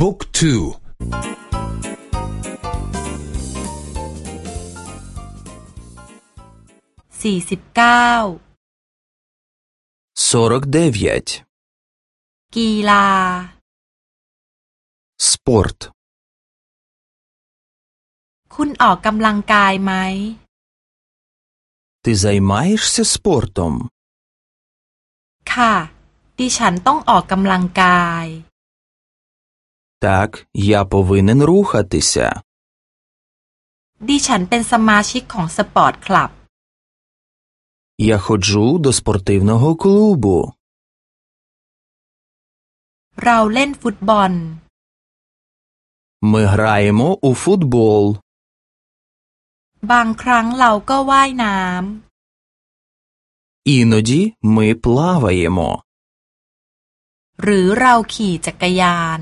บุ๊กทูสี่สิบเก้ากีฬา спорт คุณออกกำลังกายไหม Ти займаєшся спортом? ค่ะ ดิฉันต้องออกกำลังกาย Так, я повинен рухатися. ดิฉันเป็นสมาชิกของสปอร์ตคลับ Я ходжу до спортивного клубу. เราเล่นฟุตบอล Ми граємо у футбол. บางครั้งเราก็ว่ายน้ Іноді ми плаваємо. ำ หรือเราขี่จักรยาน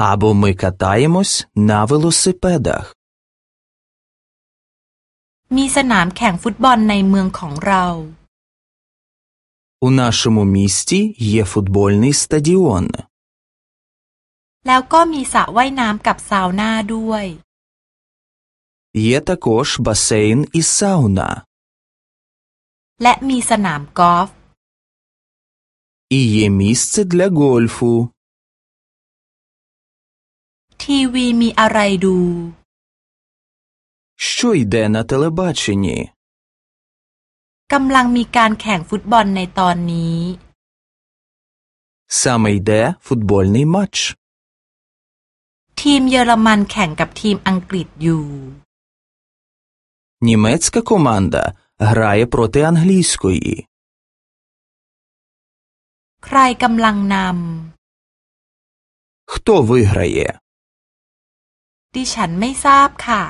Або ми катаємось на велосипедах. มีสนามแข่งฟุตบอลในเมืองของเรา У нашому місті є футбольний стадіон. แล้วก็มีสระว่ายน้ำกับซาวน่าด้วย Є також басейн і сауна. และมีสนามกอล์ฟ І є місце для гольфу. ทีวีมีอะไรดู Що йде на телебаченні? กำลังมีการแข่งฟุตบอลในตอนนี้ Саме йде футбольний матч. ทีมเยอรมันแข่งกับทีมอังกฤษอยู่ Німецька команда грає проти англійської. ใครกำลังน Хто виграє? ำ ดิฉันไม่ทราบค่ะ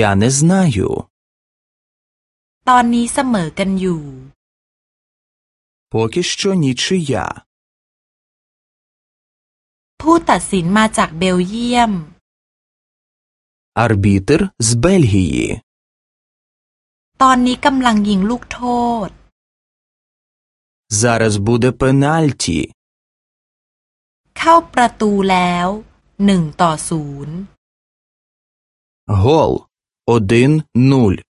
Я не знаю. ตอนนี้เสมอกันอยู่ Поки що нічия. ผู้ตัดสินมาจากเบลเยียม Арбітер з Бельгії. ตอนนี้กำลังยิงลูกโทษ Зараз буде пенальті. เข้าประตูแล้ว 1 ต่อ 0 гол 1 0